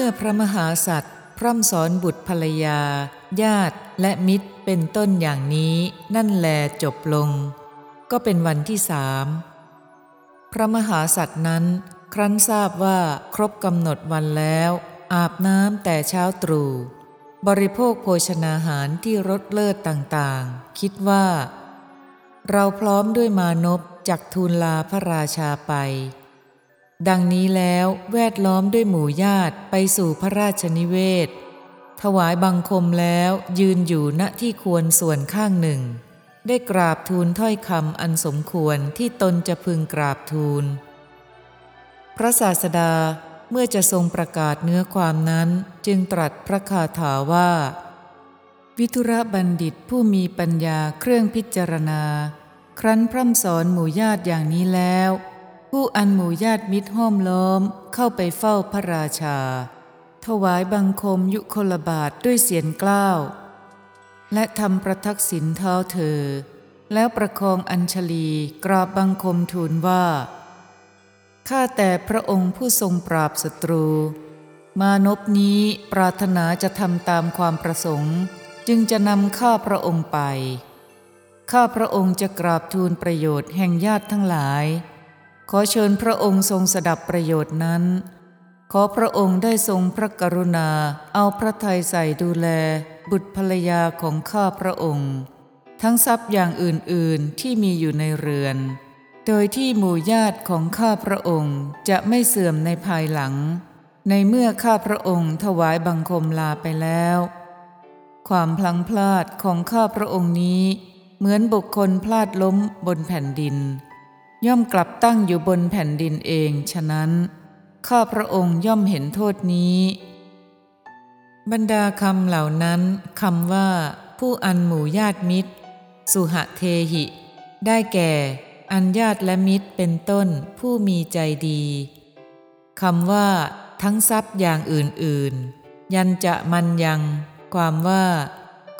เมื่อพระมหาสัตว์พร่ำสอนบุตรภรรยา ญาติและมิตรเป็นต้นอย่างนี้ นั่นแลจบลง ก็เป็นวันที่สามพระมหาสัตว์นั้น ครั้นทราบว่าครบกำหนดวันแล้ว อาบน้ำแต่เช้าตรู่บริโภคโภชนาหารที่รสเลิศต่างๆ คิดว่า เราพร้อมด้วยมานพจักทูลลาพระราชาไป ดังนี้แล้วแวดล้อมด้วยหมู่ญาติไปสู่พระราชนิเวศ ถวายบังคมแล้วยืนอยู่ณที่ควรส่วนข้างหนึ่ง ได้กราบทูลถ้อยคำอันสมควรที่ตนจะพึงกราบทูล พระศาสดาเมื่อจะทรงประกาศเนื้อความนั้นจึงตรัสพระคาถาว่า วิทุระบัณฑิตผู้มีปัญญาเครื่องพิจารณา ครั้นพร่ำสอนหมู่ญาติอย่างนี้แล้ว ผู้อันหมู่ญาติมิตรห้อมล้อมเข้าไปเฝ้าพระราชา ถวายบังคมยุคลบาทด้วยเสียงกล้าว และทำประทักษิณเท้าเธอ แล้วประคองอัญชลีกราบบังคมทูลว่า ข้าแต่พระองค์ผู้ทรงปราบศัตรู มานพนี้ปรารถนาจะทำตามความประสงค์ จึงจะนำข้าพระองค์ไป ข้าพระองค์จะกราบทูลประโยชน์แห่งญาติทั้งหลาย ขอเชิญพระองค์ทรงสดับประโยชน์นั้น ขอพระองค์ได้ทรงพระกรุณาเอาพระทัยใส่ดูแล บุตรภรรยาของข้าพระองค์ ทั้งทรัพย์อย่างอื่นๆที่มีอยู่ในเรือน โดยที่หมู่ญาติของข้าพระองค์จะไม่เสื่อมในภายหลัง ในเมื่อข้าพระองค์ถวายบังคมลาไปแล้ว ความพลังพลาดของข้าพระองค์นี้ เหมือนบุคคลพลาดล้มบนแผ่นดิน ย่อมกลับตั้งอยู่บนแผ่นดินเอง ฉะนั้นข้าพระองค์ย่อมเห็นโทษนี้ บรรดาคำเหล่านั้นคำว่า ผู้อันหมู่ญาติมิตร สุหเทหิ ได้แก่ อันญาติและมิตรเป็นต้นผู้มีใจดีคำว่า ทั้งทรัพย์อย่างอื่นๆ ยันจะมันยัง ความว่า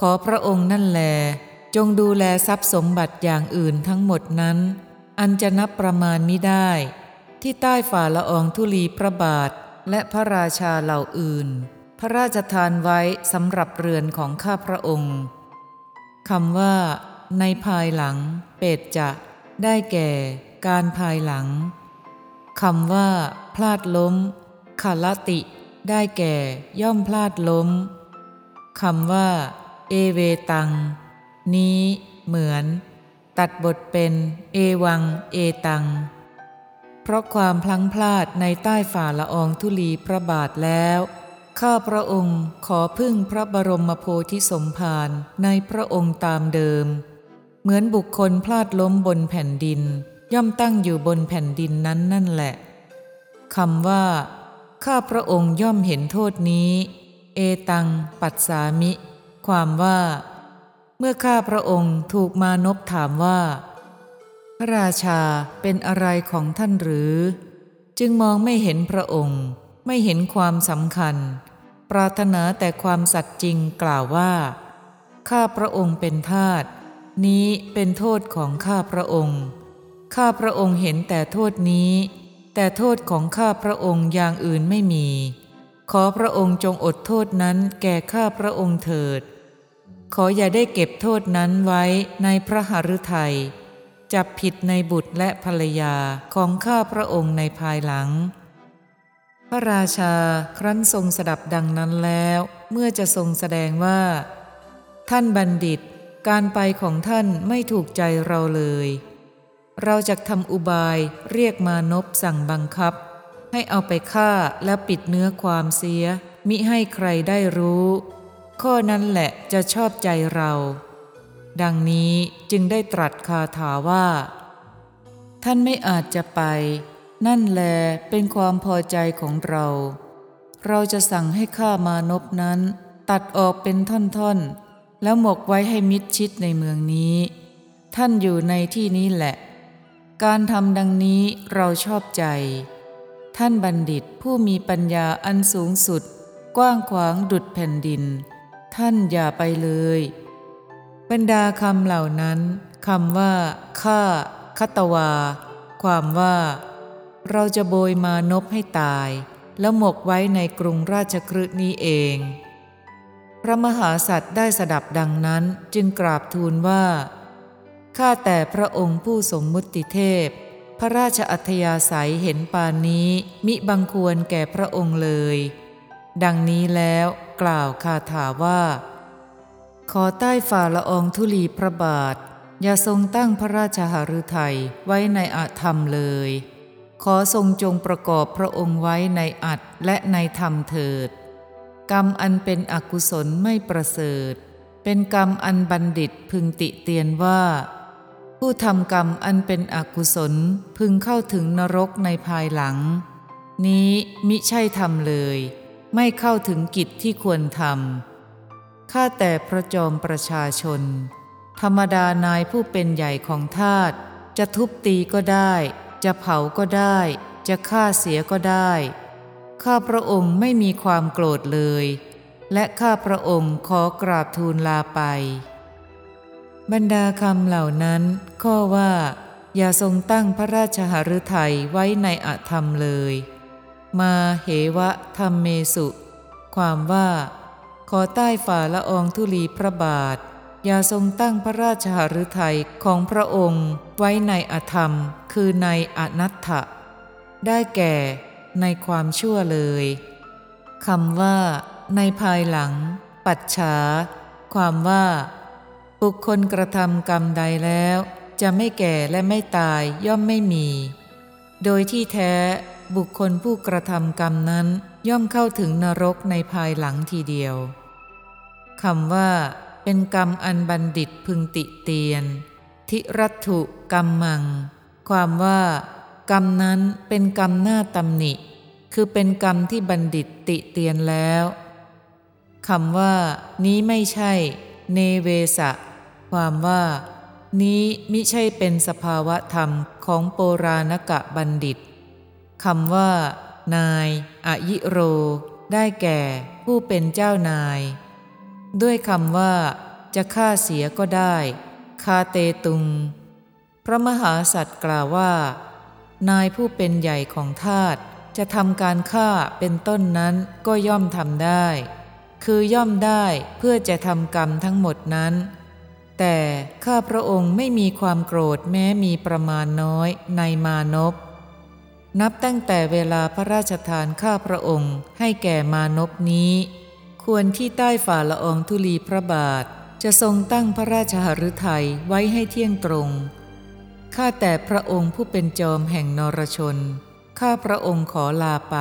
ขอพระองค์นั่นแล จงดูแลทรัพย์สมบัติอย่างอื่นทั้งหมดนั้น อันจะนับประมาณมิได้ ที่ใต้ฝ่าละอองธุลีพระบาท และพระราชาเหล่าอื่น พระราชทานไว้สำหรับเรือนของข้าพระองค์คำว่า ในภายหลัง เปตจะ ได้แก่ การภายหลังคำว่า พลาดล้มคาลติ ได้แก่ ย่อมพลาดล้มคำว่า เอเวตัง นี้ เหมือน ตัดบทเป็นเอวัง เอตัง เพราะความพลั้งพลาดในใต้ฝ่าละอองธุลีพระบาทแล้ว ข้าพระองค์ขอพึ่งพระบรมโพธิสมภารในพระองค์ตามเดิม เหมือนบุคคลพลาดล้มบนแผ่นดิน ย่อมตั้งอยู่บนแผ่นดินนั้นนั่นแหละคำว่า ข้าพระองค์ย่อมเห็นโทษนี้ เอตัง ปัสสามิ ความว่า เมื่อข้าพระองค์ถูกมานพถามว่า พระราชาเป็นอะไรของท่านหรือ จึงมองไม่เห็นพระองค์ ไม่เห็นความสำคัญ ปรารถนาแต่ความสัตย์จริงกล่าวว่า ข้าพระองค์เป็นทาสนี้เป็นโทษของข้าพระองค์ ข้าพระองค์เห็นแต่โทษนี้ แต่โทษของข้าพระองค์อย่างอื่นไม่มี ขอพระองค์จงอดโทษนั้นแก่ข้าพระองค์เถิด ขออย่าได้เก็บโทษนั้นไว้ในพระหฤทยัยจับผิดในบุตรและภรรยาของข้าพระองค์ในภายหลัง พระราชาครั้นทรงสดับดังนั้นแล้ว เมื่อจะทรงแสดงว่า ท่านบัณฑิต การไปของท่านไม่ถูกใจเราเลย เราจะทำอุบายเรียกมานพสั่งบังคับ ให้เอาไปฆ่าแล้วปิดเนื้อความเสีย มิให้ใครได้รู้ ข้อนั้นแหละจะชอบใจเรา ดังนี้จึงได้ตรัสคาถาว่า ท่านไม่อาจจะไป นั่นแลเป็นความพอใจของเรา เราจะสั่งให้ฆ่ามานพนั้น ตัดออกเป็นท่อนๆ แล้วหมกไว้ให้มิดชิดในเมืองนี้ ท่านอยู่ในที่นี้แหละ การทำดังนี้เราชอบใจ ท่านบัณฑิตผู้มีปัญญาอันสูงสุดกว้างขวางดุดแผ่นดิน ท่านอย่าไปเลย บรรดาคำเหล่านั้นคำว่าข้าคตวา ความว่า เราจะโบยมานพให้ตาย แล้วหมกไว้ในกรุงราชคฤห์นี้เอง พระมหาสัตว์ได้สดับดังนั้นจึงกราบทูลว่าข้าแต่พระองค์ผู้สมมุติเทพ พระราชอัธยาศัยเห็นปานนี้มิบังควรแก่พระองค์เลย ดังนี้แล้ว กล่าวคาถาว่า ขอใต้ฝ่าละอองธุลีพระบาท อย่าทรงตั้งพระราชหฤทัยไว้ในอาธรรมเลย ขอทรงจงประกอบพระองค์ไว้ในอัดและในธรรมเถิด กรรมอันเป็นอกุศลไม่ประเสริฐ เป็นกรรมอันบัณฑิตพึงติเตียนว่า ผู้ทำกรรมอันเป็นอกุศลพึงเข้าถึงนรกในภายหลัง นี้มิใช่ทำเลย ไม่เข้าถึงกิจที่ควรทำข้าแต่พระจอมประชาชน ธรรมดานายผู้เป็นใหญ่ของทาตจะทุบตีก็ได้ จะเผาก็ได้ จะฆ่าเสียก็ได้ ข้าพระองค์ไม่มีความโกรธเลย และข้าพระองค์ขอกราบทูลลาไป บรรดาคำเหล่านั้น ข้อว่า อย่าทรงตั้งพระราชหฤทัยไว้ในอธรรมเลย มาเหวะธรรมเมสุ ความว่า ขอใต้ฝ่าละอองธุลีพระบาท อย่าทรงตั้งพระราชหฤทัยของพระองค์ไว้ในอธรรม คือในอนัตถะ ได้แก่ในความชั่วเลยคำว่า ในภายหลัง ปัจฉา ความว่า บุคคลกระทำกรรมใดแล้ว จะไม่แก่และไม่ตายย่อมไม่มี โดยที่แท้ บุคคลผู้กระทำกรรมนั้นย่อมเข้าถึงนรกในภายหลังทีเดียวคำว่า เป็นกรรมอันบัณฑิตพึงติเตียน ทิรัตุกรรมมัง ความว่า กรรมนั้นเป็นกรรมหน้าตำหนิ คือเป็นกรรมที่บัณฑิตติเตียนแล้วคำว่า นี้ไม่ใช่ เนเวสะ ความว่า นี้มิใช่เป็นสภาวะธรรมของโปราณกะบัณฑิต คำว่า นายอายิโร ได้แก่ผู้เป็นเจ้านาย ด้วยคำว่า จะฆ่าเสียก็ได้ คาเตตุง พระมหาสัตว์กล่าวว่า นายผู้เป็นใหญ่ของทาตจะทำการฆ่าเป็นต้นนั้นก็ย่อมทำได้ คือย่อมได้เพื่อจะทำกรรมทั้งหมดนั้น แต่ข้าพระองค์ไม่มีความโกรธแม้มีประมาณน้อยในมานพ นับตั้งแต่เวลาพระราชทานข้าพระองค์ให้แก่มานพนี้ ควรที่ใต้ฝ่าละอองธุลีพระบาท จะทรงตั้งพระราชหฤทัยไว้ให้เที่ยงตรง ข้าแต่พระองค์ผู้เป็นจอมแห่งนรชน ข้าพระองค์ขอลาไป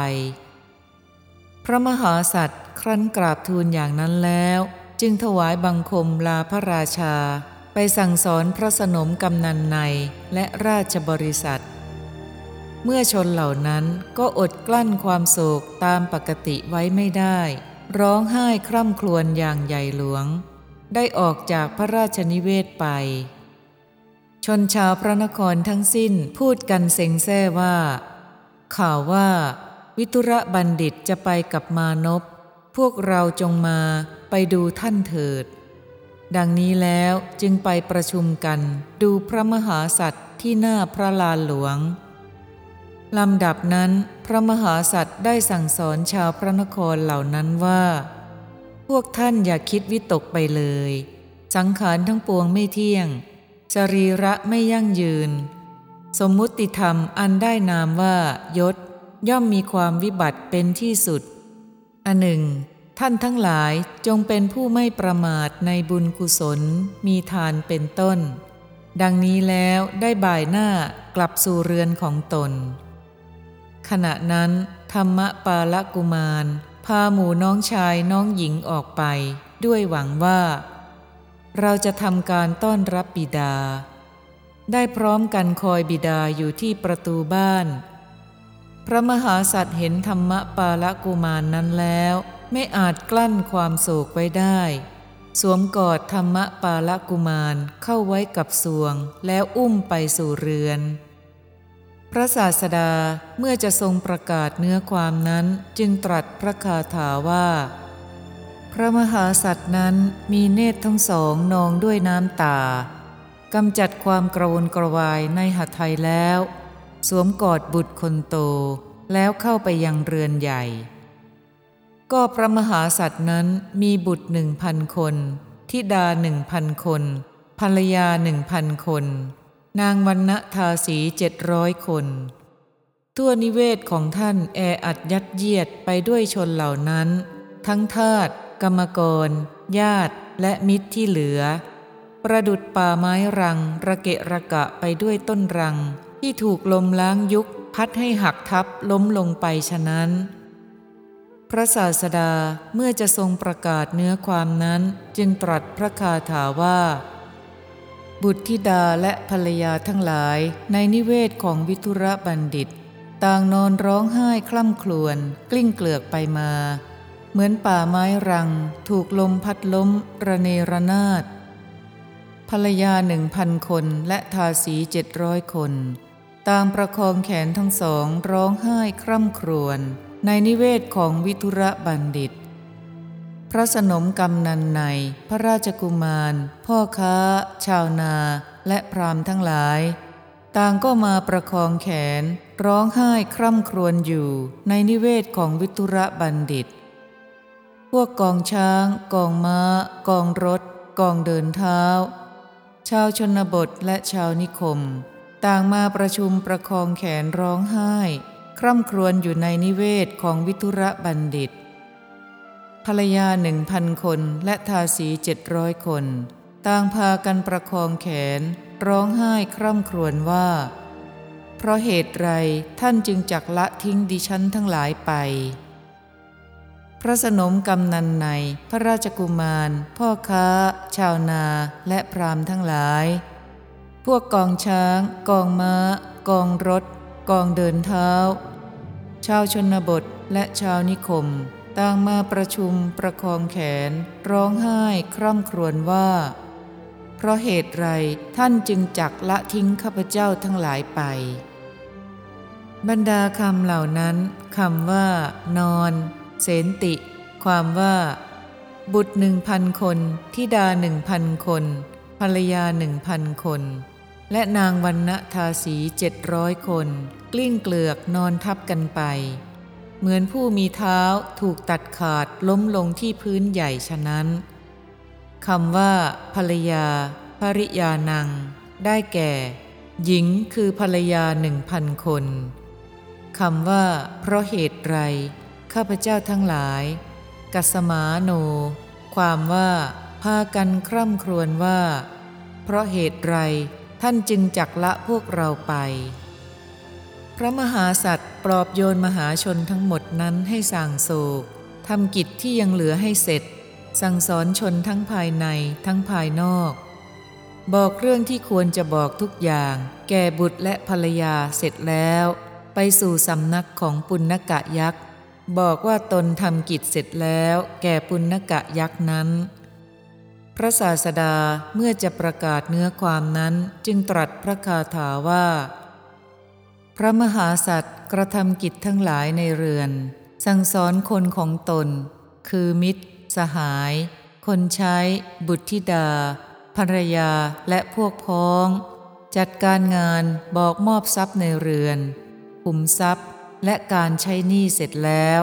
พระมหาสัตว์ครั้นกราบทูลอย่างนั้นแล้ว จึงถวายบังคมลาพระราชา ไปสั่งสอนพระสนมกำนันในและราชบริษัท เมื่อชนเหล่านั้นก็อดกลั้นความโศกตามปกติไว้ไม่ได้ ร้องไห้คร่ำครวญอย่างใหญ่หลวง ได้ออกจากพระราชนิเวศไป ชนชาวพระนครทั้งสิ้นพูดกันเซ็งแซ่ว่า ข่าวว่า วิทุระบัณฑิตจะไปกับมานพพวกเราจงมาไปดูท่านเถิด ดังนี้แล้วจึงไปประชุมกันดูพระมหาสัตว์ที่หน้าพระลานหลวง ลำดับนั้นพระมหาสัตว์ได้สั่งสอนชาวพระนครเหล่านั้นว่า พวกท่านอย่าคิดวิตกไปเลย สังขารทั้งปวงไม่เที่ยงสรีระไม่ยั่งยืน สมมุติธรรมอันได้นามว่ายศ ย่อมมีความวิบัติเป็นที่สุด อันหนึ่ง ท่านทั้งหลายจงเป็นผู้ไม่ประมาทในบุญกุศล มีทานเป็นต้น ดังนี้แล้วได้บ่ายหน้ากลับสู่เรือนของตน ขณะนั้นธรรมปาลกุมาร พาหมู่น้องชายน้องหญิงออกไป ด้วยหวังว่า เราจะทำการต้อนรับบิดา ได้พร้อมกันคอยบิดาอยู่ที่ประตูบ้าน พระมหาสัตว์เห็นธรรมปาลกุมารนนั้นแล้ว ไม่อาจกลั้นความโศกไว้ได้ สวมกอดธรรมปาลกุมารเข้าไว้กับสวงแล้วอุ้มไปสู่เรือน พระศาสดาเมื่อจะทรงประกาศเนื้อความนั้นจึงตรัสพระคาถาว่า พระมหาสัตว์นั้นมีเนตรทั้งสองนองด้วยน้ำตากำจัดความกระวนกระวายในหัตถ์ไทยแล้ว สวมกอดบุตรคนโตแล้วเข้าไปยังเรือนใหญ่ ก็พระมหาสัตว์นั้นมีบุตรหนึ่งพันคน ทิดาหนึ่งพันคนภรรยาหนึ่งพันคน นางวันณทาสีเจ็ดร้อยคนทั่วนิเวศของท่านแออัดยัดเยียดไปด้วยชนเหล่านั้น ทั้งทาตกรรมกร ญาติและมิตรที่เหลือ ประดุดป่าไม้รัง ระเกะระกะไปด้วยต้นรัง ที่ถูกลมล้างยุคพัดให้หักทับล้มลงไปฉะนั้น พระศาสดาเมื่อจะทรงประกาศเนื้อความนั้นจึงตรัสพระคาถาว่า บุตรธิดาและภรรยาทั้งหลายในนิเวศของวิทุระบัณฑิต ต่างนอนร้องไห้คล่ำครวญกลิ้งเกลือกไปมา เหมือนป่าไม้รัง ถูกลมพัดล้ม ระเนระนาดภรรยาหนึ่งพันคนและทาสีเจ็ดร้อยคน ต่างประคองแขนทั้งสองร้องไห้คร่ำครวญในนิเวศของวิทุระบัณฑิต พระสนมกำนันในพระราชกุมาร พ่อค้า ชาวนา และพรามทั้งหลาย ต่างก็มาประคองแขน ร้องไห้คร่ำครวญอยู่ในนิเวศของวิทุระบัณฑิต พวกกองช้าง กองม้า กองรถ กองเดินเท้า ชาวชนบทและชาวนิคม ต่างมาประชุมประคองแขนร้องไห้ คร่ำครวญอยู่ในนิเวศของวิทุระบัณฑิต รรยาหนึ่งพันคนและทาสีเจ็ดร้อยคน ต่างพากันประคองแขน ร้องไห้คร่ำครวญว่า เพราะเหตุไรท่านจึงจักละทิ้งดิฉันทั้งหลายไป พระสนมกำนันใน พระราชกุมาร พ่อค้า ชาวนา และพรามทั้งหลาย พวกกองช้าง กองม้า กองรถ กองเดินเท้า ชาวชนบทและชาวนิคม ต่างมาประชุมประคองแขน ร้องไห้คร่ำครวญว่า เพราะเหตุไรท่านจึงจักละทิ้งข้าพเจ้าทั้งหลายไป บรรดาคำเหล่านั้นคำว่า นอน เสนติ ความว่า บุตรหนึ่งพันคนทิดาหนึ่งพันคน ภรรยาหนึ่งพันคน และนางวันณทาสีเจ็ดร้อยคน กลิ้งเกลือกนอนทับกันไป เหมือนผู้มีเท้าถูกตัดขาดล้มลงที่พื้นใหญ่ฉะนั้นคำว่า ภรรยา ภริยานัง ได้แก่ หญิงคือภรรยาหนึ่งพันคนคำว่า เพราะเหตุไร ข้าพเจ้าทั้งหลาย กัสมาโน ความว่า พากันคร่ำครวญว่า เพราะเหตุไรท่านจึงจักละพวกเราไป พระมหาสัตว์ปลอบโยนมหาชนทั้งหมดนั้นให้สั่งโศกทำกิจที่ยังเหลือให้เสร็จ สั่งสอนชนทั้งภายในทั้งภายนอก บอกเรื่องที่ควรจะบอกทุกอย่าง แก่บุตรและภรรยาเสร็จแล้ว ไปสู่สำนักของปุณกะยักษ์บอกว่าตนทำกิจเสร็จแล้ว แก่ปุณกะยักษ์นั้น พระศาสดาเมื่อจะประกาศเนื้อความนั้นจึงตรัสพระคาถาว่า พระมหาสัตว์กระทำกิจทั้งหลายในเรือน สั่งสอนคนของตน คือมิตร สหาย คนใช้ บุตรธิดา ภรรยาและพวกพ้อง จัดการงานบอกมอบทรัพย์ในเรือนขุมทรัพย์และการใช้หนี้เสร็จแล้ว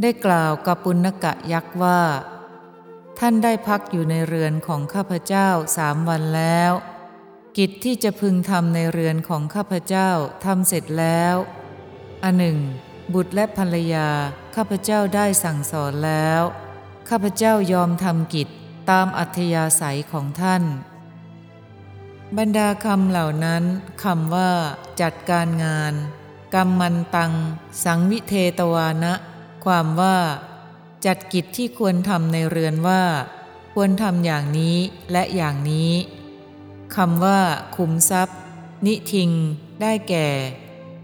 ได้กล่าวกับปุณกะยักษ์ว่า ท่านได้พักอยู่ในเรือนของข้าพเจ้าสามวันแล้ว กิจที่จะพึงทำในเรือนของข้าพเจ้าทำเสร็จแล้วอันหนึ่ง บุตรและภรรยาข้าพเจ้าได้สั่งสอนแล้ว ข้าพเจ้ายอมทำกิจตามอัธยาศัยของท่าน บรรดาคำเหล่านั้นคำว่า จัดการงาน กรรมมันตัง สังวิเทตวานะ ความว่า จัดกิจที่ควรทำในเรือนว่า ควรทำอย่างนี้และอย่างนี้ คำว่าขุมทรัพย์ นิทิง ได้แก่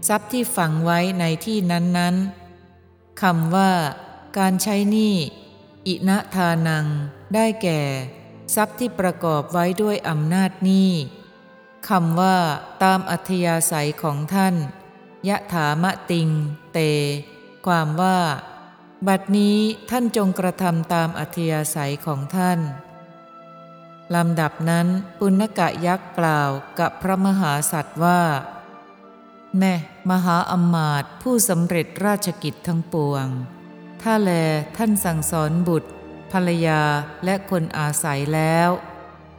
ทรัพย์ที่ฝังไว้ในที่นั้นๆคำว่า การใช้หนี้อินะทานัง ได้แก่ ทรัพย์ที่ประกอบไว้ด้วยอำนาจนี้คำว่า ตามอัธยาศัยของท่าน ยะถามะติง เต ความว่า บัดนี้ท่านจงกระทำตามอัธยาศัยของท่าน ลำดับนั้นปุณกะยักษ์กล่าวกับพระมหาสัตว์ว่า แน่มหาอมาตย์ผู้สำเร็จราชกิจทั้งปวง ถ้าแลท่านสั่งสอนบุตร ภรรยาและคนอาศัยแล้ว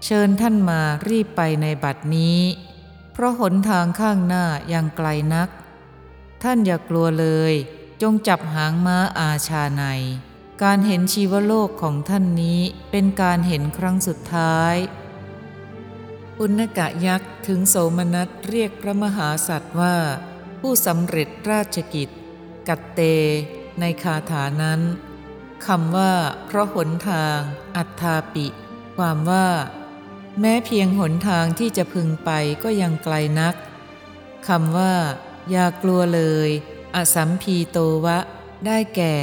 เชิญท่านมารีบไปในบัดนี้ เพราะหนทางข้างหน้ายังไกลนัก ท่านอย่ากลัวเลย จงจับหางม้าอาชาใน การเห็นชีวโลกของท่านนี้เป็นการเห็นครั้งสุดท้ายปุณกะยักษ์ถึงโสมนัสเรียกพระมหาสัตว์ว่า ผู้สำเร็จราชกิจ กัตเต ในคาถานั้นคำว่า เพราะหนทาง อัตถาปิ ความว่า แม้เพียงหนทางที่จะพึงไปก็ยังไกลนักคำว่า อย่ากลัวเลย อสัมพีโตวะ ได้แก่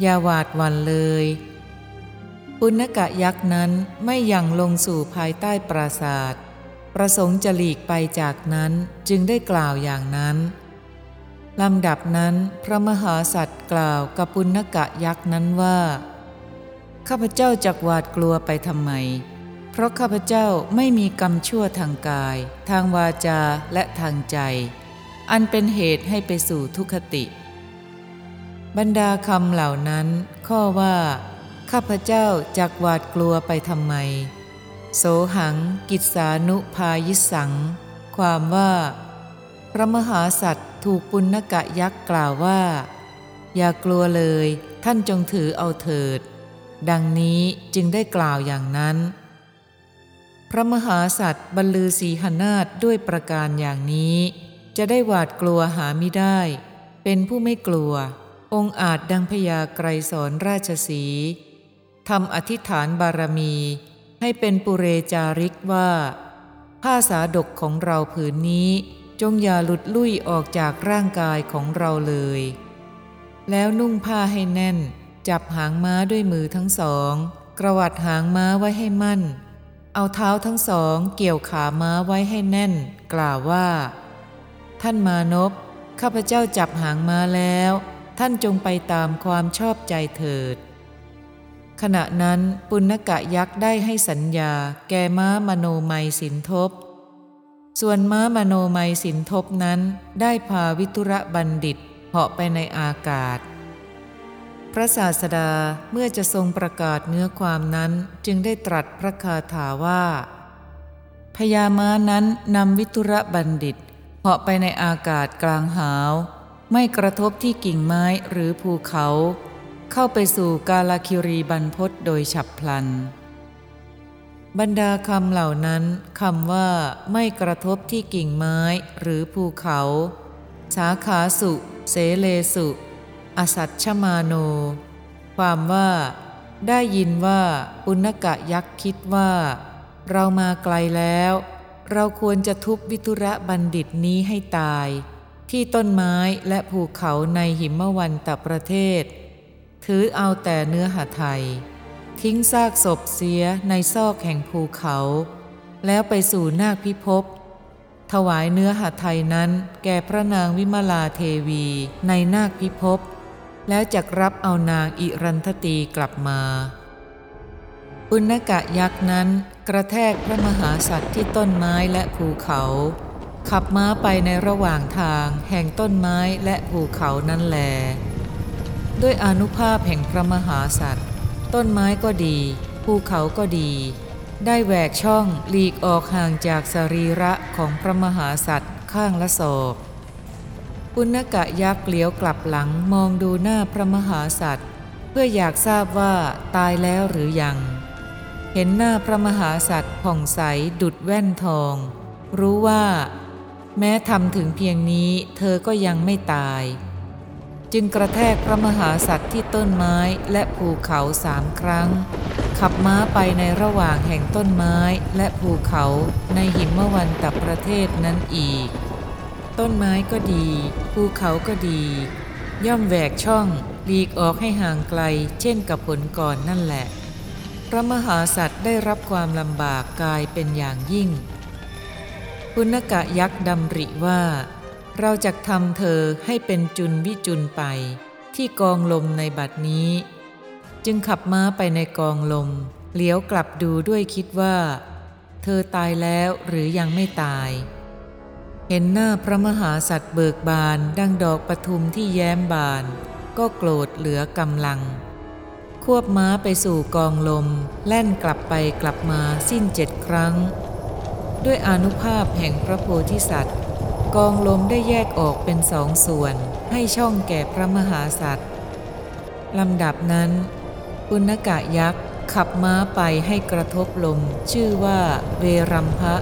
อย่าหวาดหวั่นเลย ปุณกะยักษ์นั้นไม่ยังลงสู่ภายใต้ปราศาสตร์ประสงค์จะหลีกไปจากนั้นจึงได้กล่าวอย่างนั้นลำดับนั้นพระมหาสัตว์กล่าวกับปุณกะยักษ์นั้นว่า ข้าพเจ้าจักหวาดกลัวไปทำไม เพราะข้าพเจ้าไม่มีกรรมชั่วทางกาย ทางวาจาและทางใจ อันเป็นเหตุให้ไปสู่ทุคติ บรรดาคำเหล่านั้น ข้อว่า ข้าพเจ้าจักหวาดกลัวไปทำไม โสหัง กิสานุพายิสัง ความว่า พระมหาสัตว์ถูกปุณกะยักษ์กล่าวว่า อย่ากลัวเลยท่านจงถือเอาเถิด ดังนี้จึงได้กล่าวอย่างนั้น พระมหาสัตว์บรรลือสีหนาฏด้วยประการอย่างนี้ จะได้หวาดกลัวหาไม่ได้ เป็นผู้ไม่กลัว องค์อาจดังพญาไกรสอนราชสีทำอธิษฐานบารมี ให้เป็นปุเรจาริกว่าผ้าสาดกของเราผืนนี้จงอย่าหลุดลุ่ยออกจากร่างกายของเราเลย แล้วนุ่งผ้าให้แน่น จับหางม้าด้วยมือทั้งสอง กระวัดหางม้าไว้ให้มั่น เอาเท้าทั้งสองเกี่ยวขาม้าไว้ให้แน่น กล่าวว่า ท่านมานพข้าพเจ้าจับหางม้าแล้ว ท่านจงไปตามความชอบใจเถิด ขณะนั้นปุณกะยักษ์ได้ให้สัญญาแก่ม้ามโนมัยสินทบ ส่วนม้ามโนมัยสินทบนั้นได้พาวิทุระบัณฑิตเหาะไปในอากาศ พระศาสดาเมื่อจะทรงประกาศเนื้อความนั้นจึงได้ตรัสพระคาถาว่าพญาม้านั้นนำวิทุระบัณฑิตเหาะไปในอากาศกลางหาว ไม่กระทบที่กิ่งไม้หรือภูเขา เข้าไปสู่กาลคิรีบรรพศโดยฉับพลัน บรรดาคำเหล่านั้นคำว่าไม่กระทบที่กิ่งไม้หรือภูเขาสาขาสุ เสเลสุ อสัตชมาโน ความว่า ได้ยินว่าปุณกะยักษ์คิดว่า เรามาไกลแล้ว เราควรจะทุบวิทุระบัณฑิตนี้ให้ตาย ที่ต้นไม้และภูเขาในหิมวันตประเทศ ถือเอาแต่เนื้อหาไทย ทิ้งซากศพเสียในซอกแห่งภูเขา แล้วไปสู่นาคพิภพถวายเนื้อหาไทยนั้นแก่พระนางวิมลาเทวีในนาคพิภพ แล้วจักรับเอานางอิรันทตีกลับมาปุณกะยักษ์นั้นกระแทกพระมหาสัตว์ที่ต้นไม้และภูเขา ขับม้าไปในระหว่างทางแห่งต้นไม้และภูเขานั้นแล ด้วยอนุภาพแห่งพระมหาสัตว์ ต้นไม้ก็ดี ภูเขาก็ดี ได้แหวกช่องหลีกออกห่างจากสรีระของพระมหาสัตว์ข้างละศอกปุณกะยักษ์เหลียวกลับหลังมองดูหน้าพระมหาสัตว์ เพื่ออยากทราบว่าตายแล้วหรือยัง เห็นหน้าพระมหาสัตว์ผ่องใสดุดแว่นทอง รู้ว่า แม้ทำถึงเพียงนี้เธอก็ยังไม่ตาย จึงกระแทกพระมหาสัตว์ที่ต้นไม้และภูเขาสามครั้ง ขับม้าไปในระหว่างแห่งต้นไม้และภูเขาในหิมวันตประเทศนั้นอีก ต้นไม้ก็ดี ภูเขาก็ดี ย่อมแหวกช่องหลีกออกให้ห่างไกล เช่นกับผลก่อนนั่นแหละ พระมหาสัตว์ได้รับความลำบากกายเป็นอย่างยิ่ง ปุณกะยักษ์ดำริว่า เราจะทำเธอให้เป็นจุนวิจุนไป ที่กองลมในบัดนี้ จึงขับม้าไปในกองลมเลี้ยวกลับดูด้วยคิดว่า เธอตายแล้วหรือยังไม่ตาย เห็นหน้าพระมหาสัตว์เบิกบานดังดอกปทุมที่แย้มบาน ก็โกรธเหลือกำลัง ควบม้าไปสู่กองลม แล่นกลับไปกลับมาสิ้นเจ็ดครั้ง ด้วยอนุภาพแห่งพระโพธิสัตว์ กองลมได้แยกออกเป็นสองส่วน ให้ช่องแก่พระมหาสัตว์ลำดับนั้นปุณกะยักษ์ขับม้าไปให้กระทบลม ชื่อว่าเวรัมพะ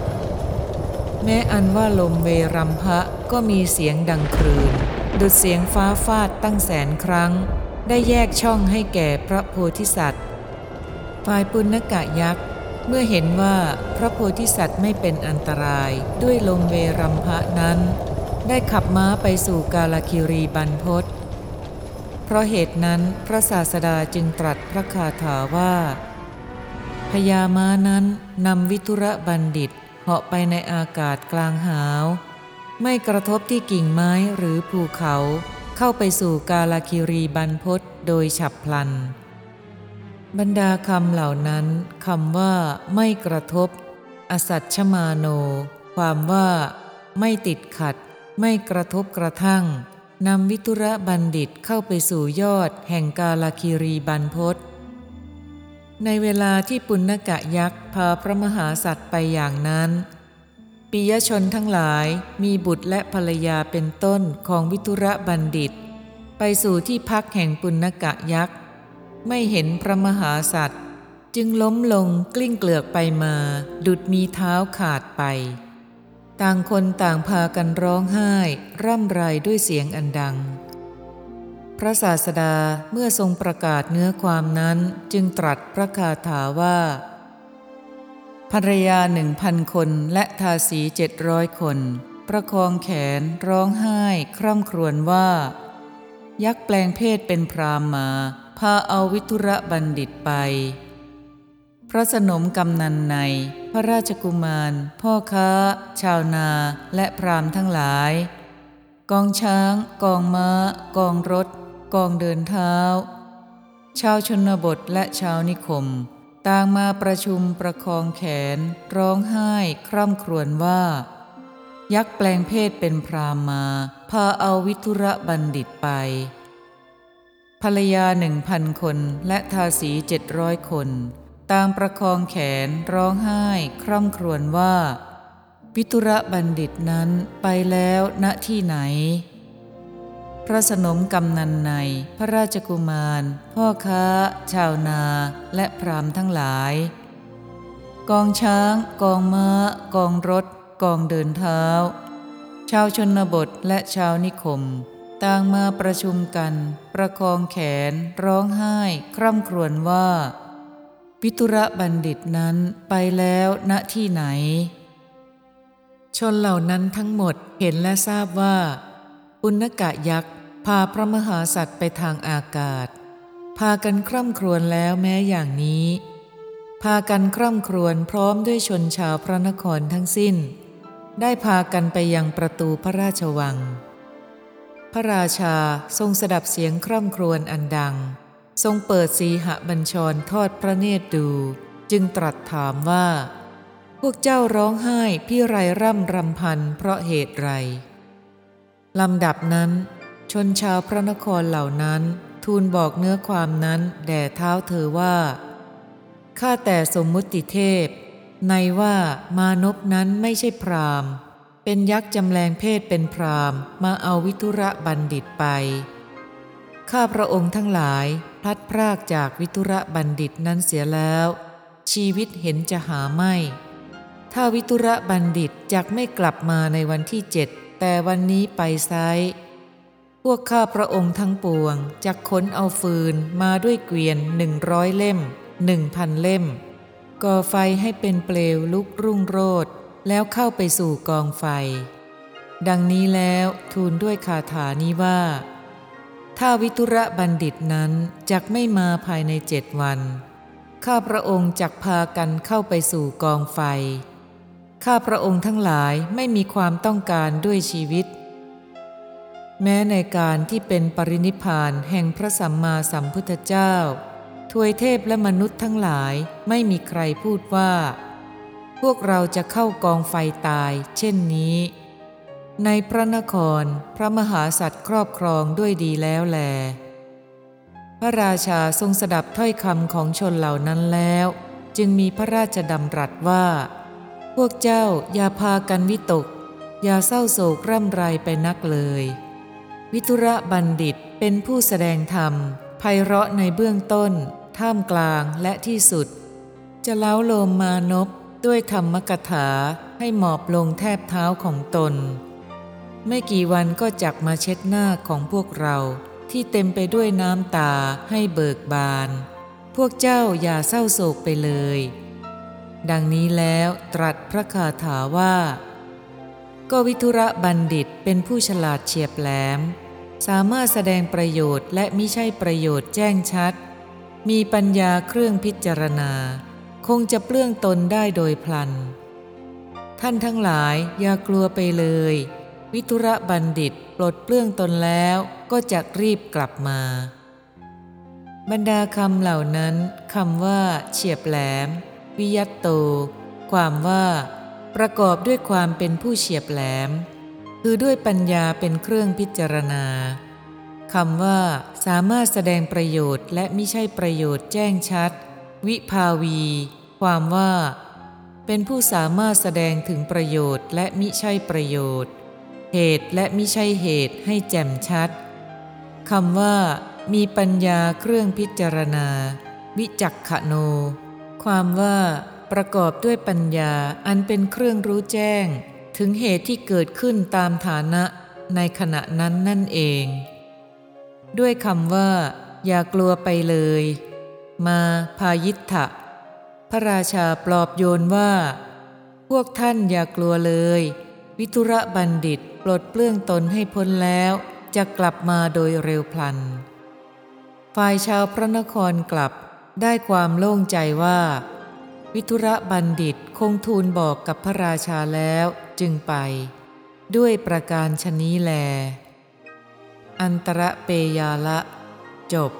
แม้อันว่าลมเวรัมพะก็มีเสียงดังครืนดุดเสียงฟ้าฟาดตั้งแสนครั้ง ได้แยกช่องให้แก่พระโพธิสัตว์ฝ่ายปุณกะยักษ์ เมื่อเห็นว่าพระโพธิสัตว์ไม่เป็นอันตรายด้วยลมเวรัมพะนั้น ได้ขับม้าไปสู่กาลคิรีบรรพศเพราะเหตุนั้นพระศาสดาจึงตรัสพระคาถาว่าพญาม้านั้นนำวิทุระบัณฑิตเหาะไปในอากาศกลางหาว ไม่กระทบที่กิ่งไม้หรือภูเขา เข้าไปสู่กาลคิรีบรรพศโดยฉับพลัน บรรดาคำเหล่านั้นคำว่าไม่กระทบ อสัตชมาโน ความว่า ไม่ติดขัด ไม่กระทบกระทั่งนำวิทุระบัณฑิตเข้าไปสู่ยอดแห่งกาลคีรีบรรพศในเวลาที่ปุณกะยักษ์พาพระมหาสัตว์ไปอย่างนั้นปิยชนทั้งหลายมีบุตรและภรรยาเป็นต้นของวิทุระบัณฑิต ไปสู่ที่พักแห่งปุณกะยักษ์ ไม่เห็นพระมหาสัตว์ จึงล้มลงกลิ้งเกลือกไปมา ดุดมีเท้าขาดไป ต่างคนต่างพากันร้องไห้ ร่ำไรด้วยเสียงอันดัง พระศาสดาเมื่อทรงประกาศเนื้อความนั้นจึงตรัสพระคาถาว่าภรรยาหนึ่งพันคนและทาสีเจ็ดร้อยคน ประคองแขนร้องไห้ คร่ำครวญว่า ยักษ์แปลงเพศเป็นพรามมา พาเอาวิทุระบัณฑิตไป พระสนมกำนันใน พระราชกุมาร พ่อค้า ชาวนาและพรามทั้งหลาย กองช้าง กองม้า กองรถ กองเดินเท้า ชาวชนบทและชาวนิคม ต่างมาประชุมประคองแขน ร้องไห้คร่ำครวญว่า ยักษ์แปลงเพศเป็นพรามมา พาเอาวิทุระบัณฑิตไป ภรรยาหนึ่งพันคนและทาสีเจ็ดร้อยคน ต่างประคองแขนร้องไห้ คร่ำครวญว่าวิตุระบัณฑิตนั้นไปแล้วณที่ไหน พระสนมกำนันใน พระราชกุมาร พ่อค้า ชาวนา และพรามทั้งหลาย กองช้าง กองม้า กองรถ กองเดินเท้า ชาวชนบทและชาวนิคม ต่างมาประชุมกัน ประคองแขน ร้องไห้ คร่ำครวญว่าวิตุระบัณฑิตนั้นไปแล้วณที่ไหน ชนเหล่านั้นทั้งหมดเห็นและทราบว่า อุณกะยักษ์พาพระมหาสัตว์ไปทางอากาศ พากันคร่ำครวญแล้วแม้อย่างนี้ พากันคร่ำครวญพร้อมด้วยชนชาวพระนครทั้งสิ้น ได้พากันไปยังประตูพระราชวัง พระราชาทรงสดับเสียงคร่ำครวญอันดัง ทรงเปิดสีหบัญชรทอดพระเนตรดู จึงตรัสถามว่า พวกเจ้าร้องไห้พี่ไรร่ำรำพันเพราะเหตุไรลำดับนั้น ชนชาวพระนครเหล่านั้น ทูลบอกเนื้อความนั้นแด่เท้าเธอว่าข้าแต่สมมุติเทพ ในว่ามานพนั้นไม่ใช่พราม เป็นยักษ์จำแรงเพศเป็นพรามมาเอาวิทุระบัณฑิตไป ข้าพระองค์ทั้งหลายพลัดพรากจากวิทุระบัณฑิตนั้นเสียแล้ว ชีวิตเห็นจะหาไม่ ถ้าวิทุระบัณฑิตจักไม่กลับมาในวันที่เจ็ดแต่วันนี้ไปไซพวกข้าพระองค์ทั้งปวงจักขนเอาฟืนมาด้วยเกวียนหนึ่งร้อยเล่มหนึ่งพันเล่ม ก่อไฟให้เป็นเปลวลุกรุ่งโรด แล้วเข้าไปสู่กองไฟ ดังนี้แล้วทูลด้วยคาถานี้ว่า ถ้าวิทุระบัณฑิตนั้นจักไม่มาภายในเจ็ดวัน ข้าพระองค์จักพากันเข้าไปสู่กองไฟ ข้าพระองค์ทั้งหลายไม่มีความต้องการด้วยชีวิต แม้ในการที่เป็นปรินิพานแห่งพระสัมมาสัมพุทธเจ้าทวยเทพและมนุษย์ทั้งหลายไม่มีใครพูดว่า พวกเราจะเข้ากองไฟตาย เช่นนี้ ในพระนครพระมหาสัตว์ครอบครองด้วยดีแล้วแล พระราชาทรงสดับถ้อยคำของชนเหล่านั้นแล้ว จึงมีพระราชดำรัสว่า พวกเจ้าอย่าพากันวิตก อย่าเศร้าโศกร่ำไรไปนักเลย วิทุระบัณฑิตเป็นผู้แสดงธรรมไพเราะในเบื้องต้น ท่ามกลางและที่สุด จะเล้าโลมมานพ ด้วยธรรมกถาให้หมอบลงแทบเท้าของตน ไม่กี่วันก็จักมาเช็ดหน้าของพวกเราที่เต็มไปด้วยน้ำตาให้เบิกบาน พวกเจ้าอย่าเศร้าโศกไปเลย ดังนี้แล้วตรัสพระคาถาว่า ก็วิทุระบัณฑิตเป็นผู้ฉลาดเฉียบแหลม สามารถแสดงประโยชน์และมิใช่ประโยชน์แจ้งชัด มีปัญญาเครื่องพิจารณา คงจะเปลื้องตนได้โดยพลัน ท่านทั้งหลายอย่ากลัวไปเลย วิทุระบัณฑิตปลดเปลื้องตนแล้วก็จะรีบกลับมา บรรดาคำเหล่านั้นคำว่า เฉียบแหลม วิยัตโต ความว่า ประกอบด้วยความเป็นผู้เฉียบแหลม คือด้วยปัญญาเป็นเครื่องพิจารณาคำว่าสามารถแสดงประโยชน์และมิใช่ประโยชน์แจ้งชัด วิภาวี ความว่า เป็นผู้สามารถแสดงถึงประโยชน์และมิใช่ประโยชน์ เหตุและมิใช่เหตุให้แจ่มชัดคำว่า มีปัญญาเครื่องพิจารณา วิจักขโน ความว่า ประกอบด้วยปัญญาอันเป็นเครื่องรู้แจ้ง ถึงเหตุที่เกิดขึ้นตามฐานะในขณะนั้นนั่นเอง ด้วยคำว่า อย่ากลัวไปเลย มาพายิทธะ พระราชาปลอบโยนว่า พวกท่านอย่ากลัวเลย วิทุระบัณฑิตปลดเปลื้องตนให้พ้นแล้ว จะกลับมาโดยเร็วพลัน ฝ่ายชาวพระนครกลับได้ความโล่งใจว่า วิทุระบัณฑิตคงทูลบอกกับพระราชาแล้วจึงไป ด้วยประการชนี้แล อันตรเปยาละ จบ